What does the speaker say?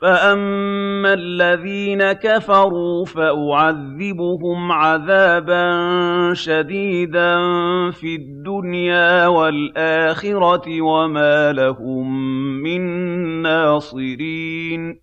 فَأَمَّا الَّذِينَ كَفَرُوا فَأُعَذِّبُهُمْ عَذَابًا شَدِيدًا فِي الدُّنْيَا وَالْآخِرَةِ وَمَا لَهُم مِّن نَّاصِرِينَ